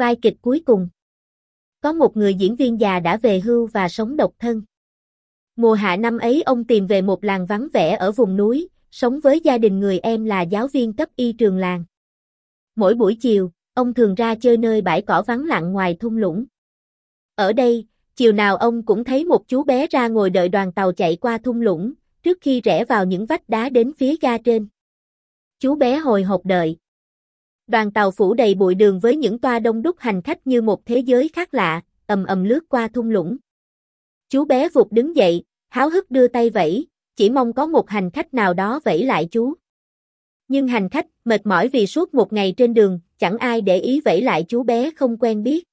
Vai kịch cuối cùng. Có một người diễn viên già đã về hưu và sống độc thân. Mùa hạ năm ấy ông tìm về một làng vắng vẻ ở vùng núi, sống với gia đình người em là giáo viên cấp y trường làng. Mỗi buổi chiều, ông thường ra chơi nơi bãi cỏ vắng lặng ngoài thung lũng. Ở đây, chiều nào ông cũng thấy một chú bé ra ngồi đợi đoàn tàu chạy qua thung lũng, trước khi rẽ vào những vách đá đến phía ga trên. Chú bé hồi hộp đợi. Đoàn tàu phủ đầy bụi đường với những toa đông đúc hành khách như một thế giới khác lạ, ầm ầm lướt qua thung lũng. Chú bé vụt đứng dậy, háo hức đưa tay vẫy, chỉ mong có một hành khách nào đó vẫy lại chú. Nhưng hành khách, mệt mỏi vì suốt một ngày trên đường, chẳng ai để ý vẫy lại chú bé không quen biết.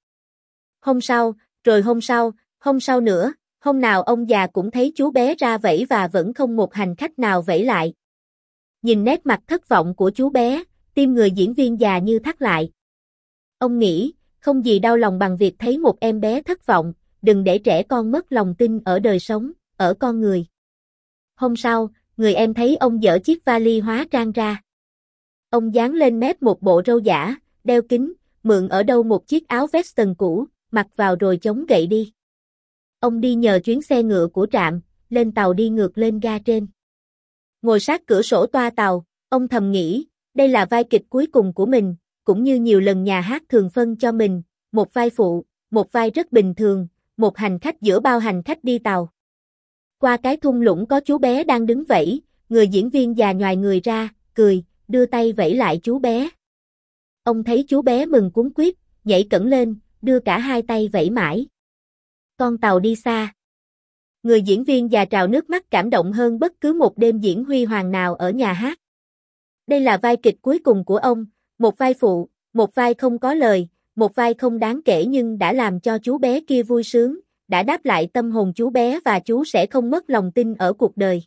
Hôm sau, rồi hôm sau, hôm sau nữa, hôm nào ông già cũng thấy chú bé ra vẫy và vẫn không một hành khách nào vẫy lại. Nhìn nét mặt thất vọng của chú bé, tim người diễn viên già như thắt lại. Ông nghĩ, không gì đau lòng bằng việc thấy một em bé thất vọng, đừng để trẻ con mất lòng tin ở đời sống, ở con người. Hôm sau, người em thấy ông dỡ chiếc vali hóa trang ra. Ông dán lên mép một bộ râu giả, đeo kính, mượn ở đâu một chiếc áo western cũ, mặc vào rồi chống gậy đi. Ông đi nhờ chuyến xe ngựa của trạm, lên tàu đi ngược lên ga trên. Ngồi sát cửa sổ toa tàu, ông thầm nghĩ, đây là vai kịch cuối cùng của mình, cũng như nhiều lần nhà hát thường phân cho mình, một vai phụ, một vai rất bình thường, một hành khách giữa bao hành khách đi tàu. Qua cái thung lũng có chú bé đang đứng vẫy, người diễn viên già nhòi người ra, cười, đưa tay vẫy lại chú bé. Ông thấy chú bé mừng cuốn quyết, nhảy cẩn lên, đưa cả hai tay vẫy mãi. Con tàu đi xa. Người diễn viên già trào nước mắt cảm động hơn bất cứ một đêm diễn huy hoàng nào ở nhà hát. Đây là vai kịch cuối cùng của ông, một vai phụ, một vai không có lời, một vai không đáng kể nhưng đã làm cho chú bé kia vui sướng, đã đáp lại tâm hồn chú bé và chú sẽ không mất lòng tin ở cuộc đời.